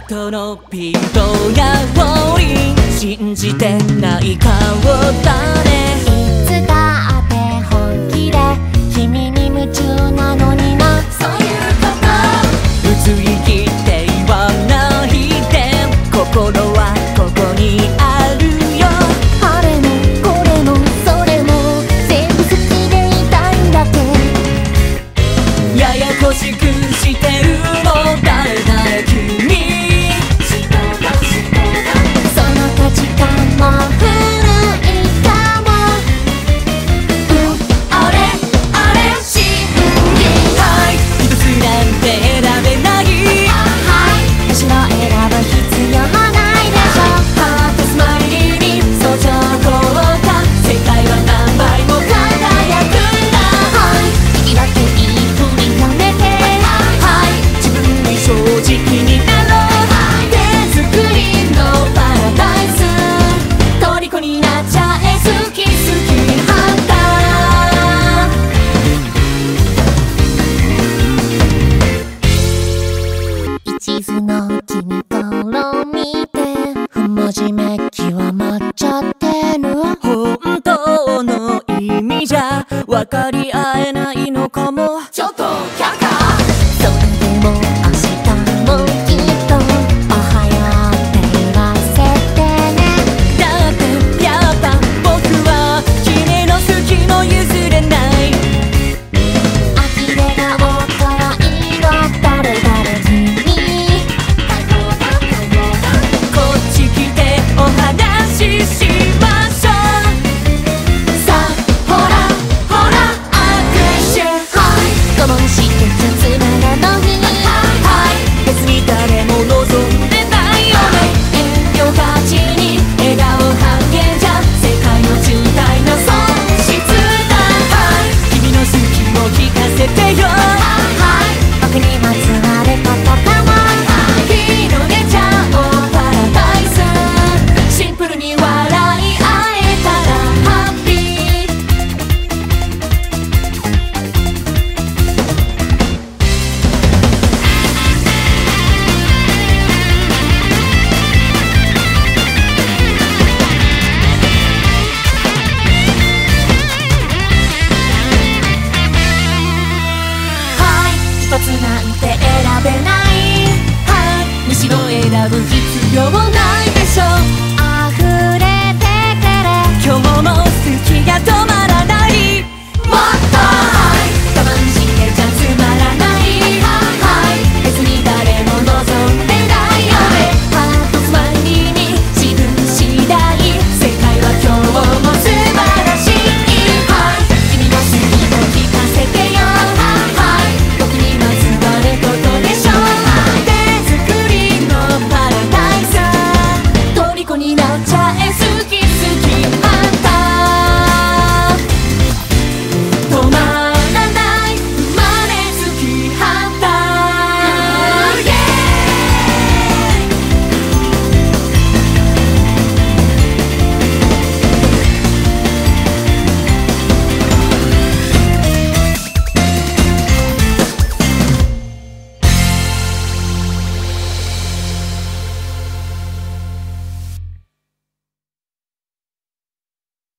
とのピントが降り信じてない顔だね。いつの君から見て不真面目極まっちゃってる本当の意味じゃ分かり合えないの。多分必要な